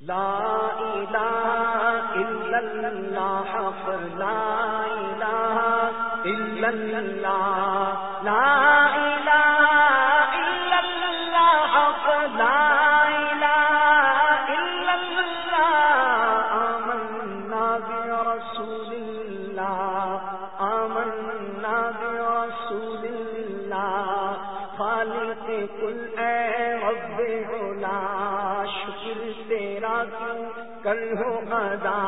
لا الہ الا اللہ حق لا الہ الا اللہ لا کل ہو ادا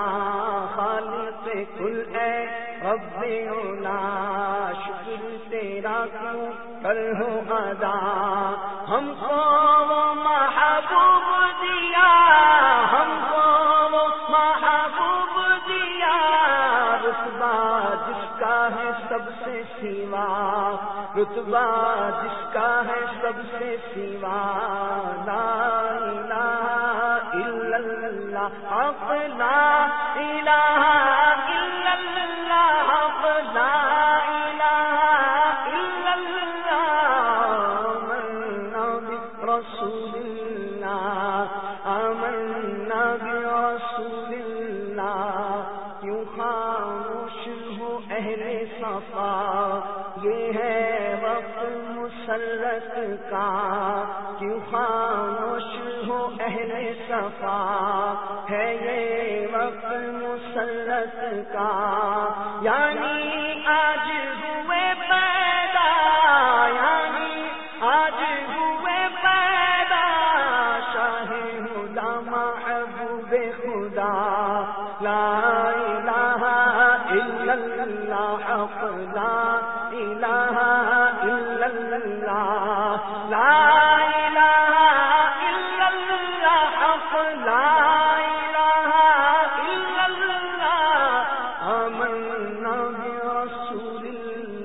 خالق کل اے رب اولا شکر تیرا کیوں کل ہو ادا۔ ہم کو وہ محبوب دیا، ہم کو وہ محبوب دیا۔ رتبہ جس کا ہے سب سے سیوا، رتبہ جس کا ہے سب سے سیوا۔ مسلط کا کیوں خاموش ہو اہل صفا؟ ہے یہ وقت مسلط کا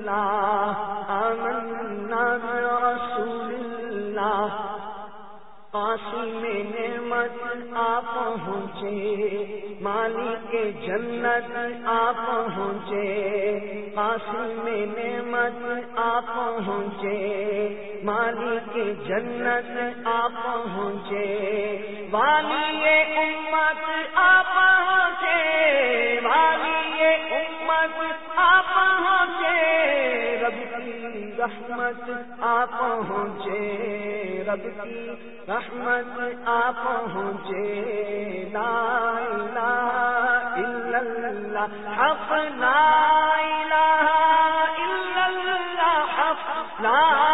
اللہ، آمنا برسول اللہ. قاسم نعمت آ پہنچے، مالک جنت آ پہنچے. قاسم نعمت آ پہنچے، مالک جنت آ پہنچے. والی امت آ پہنچے رحمت آ پہنچے، رب کی رحمت آ پہنچے۔ لا الہ الا اللہ، حق، لا الہ الا اللہ، حق، لا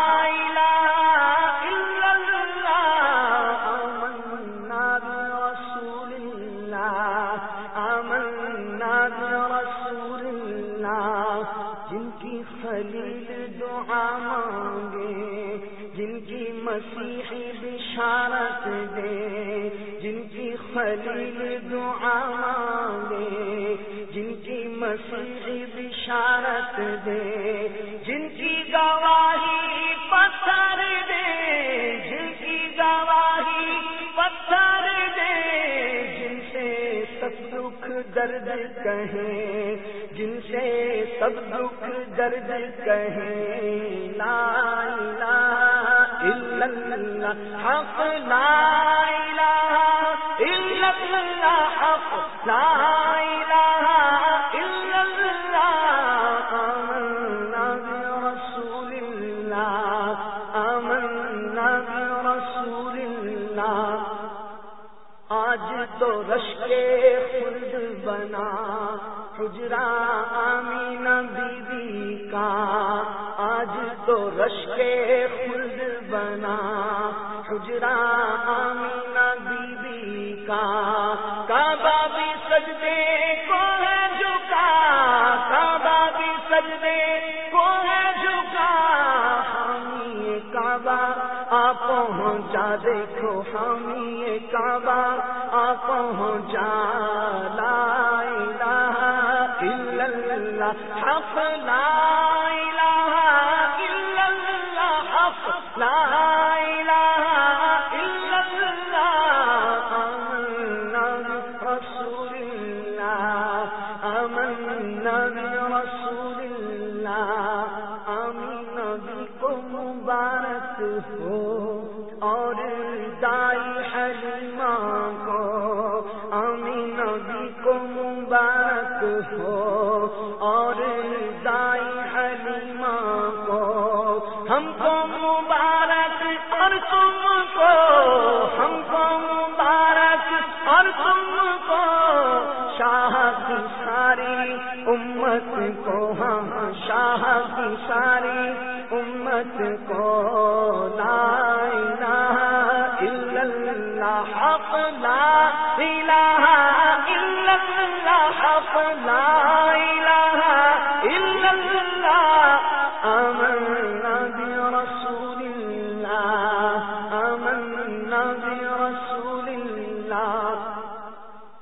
جن کی خلیل دعا مانگے، جن کی مسیحی بشارت دے، جن کی خلیل دعا مانگے، جن کی مسیحی بشارت دے، جن کی گا دکھ درد کہیں، جن سے سب دکھ درد کہیں، لا الہ الا اللہ، حق، لا الہ الا اللہ، حق، لا تو رش کے خلد بنا، حجرا آمینہ بی بی کا۔ آج تو رش کے خلد بنا، حجرا آمینہ بی بی کا۔ کعبہ بھی سجدے کو ہے جھکا، کعبہ بھی سجدے کو ہے جھکا۔ حامی کعبہ آ پہنچا دیکھو حامی کعبہ۔ پہنچا، لا الہ الا اللہ، حق، لا الہ الا اللہ، حق، لا الہ الا اللہ اللہ اللہ نبی کو مبارک ہو، اور دائی حلیمہ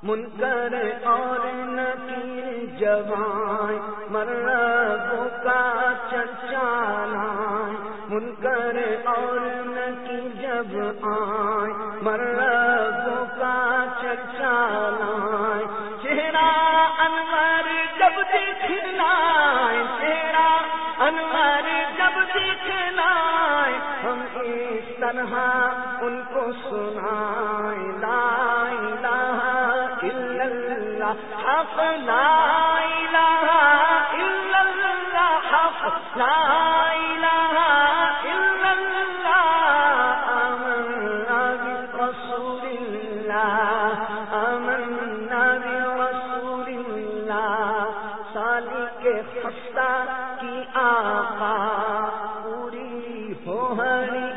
منکر اور نکیر جوان مربوں کا چرچا منکر اور نکی جب آئیں مربوں کا چرچا لائیں چہرہ انور جب دکھنا چہرہ انور جب دکھنا ہم اس طرح ان کو سنائیں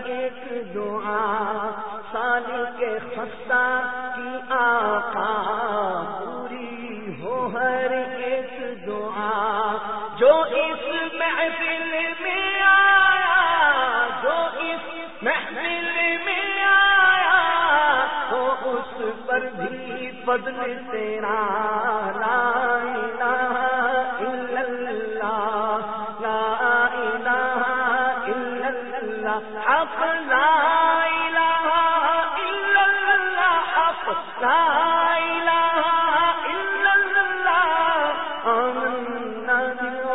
ایک دعا. سالی کے خستہ محفل میں آیا، جو اس محفل میں آیا، تو اس پر بھی بدل تیرا، لا الہ اللہ، لا الہ اللہ لا الہ الا اللہ اللہ